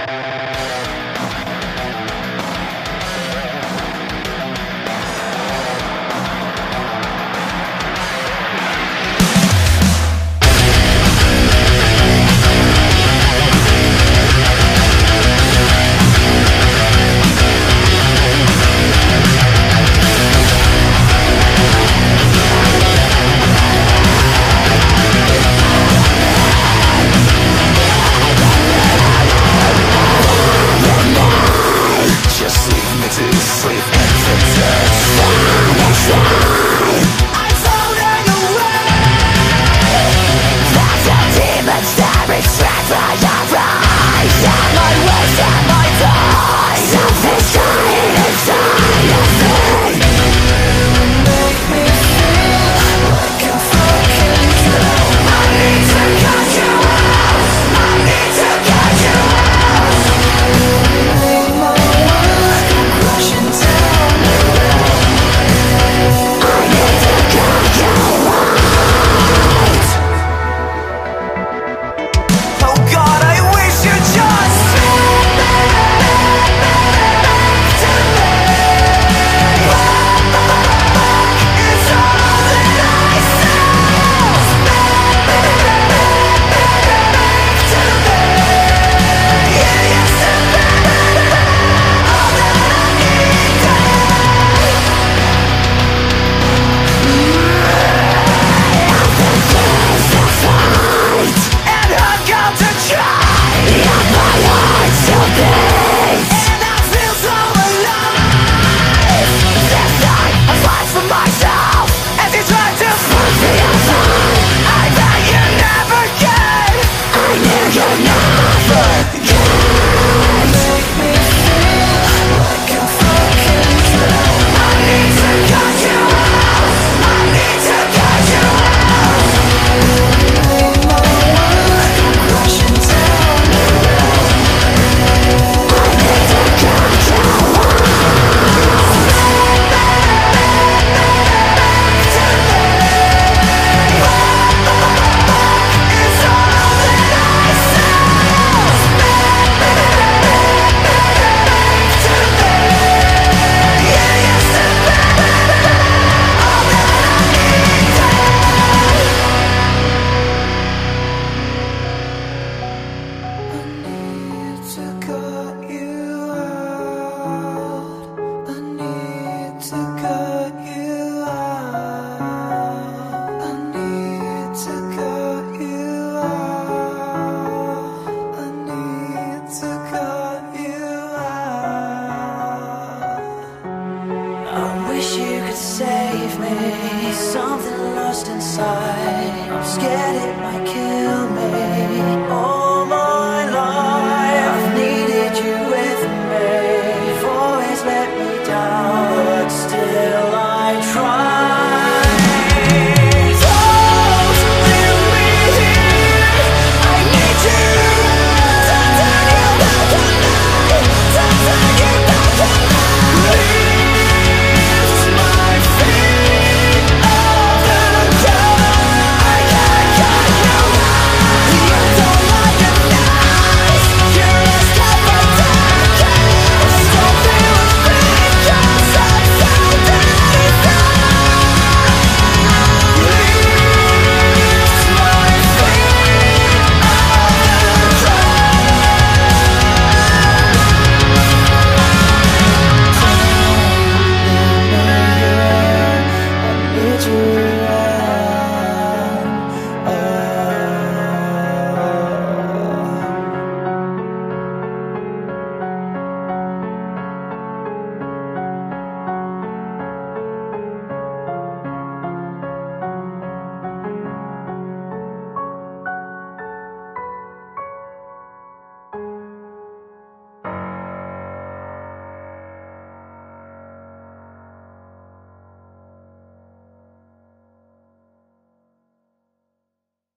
Música fire rise I will set my time Self-destruct save me. Something lost inside. I'm scared it might kill me. you.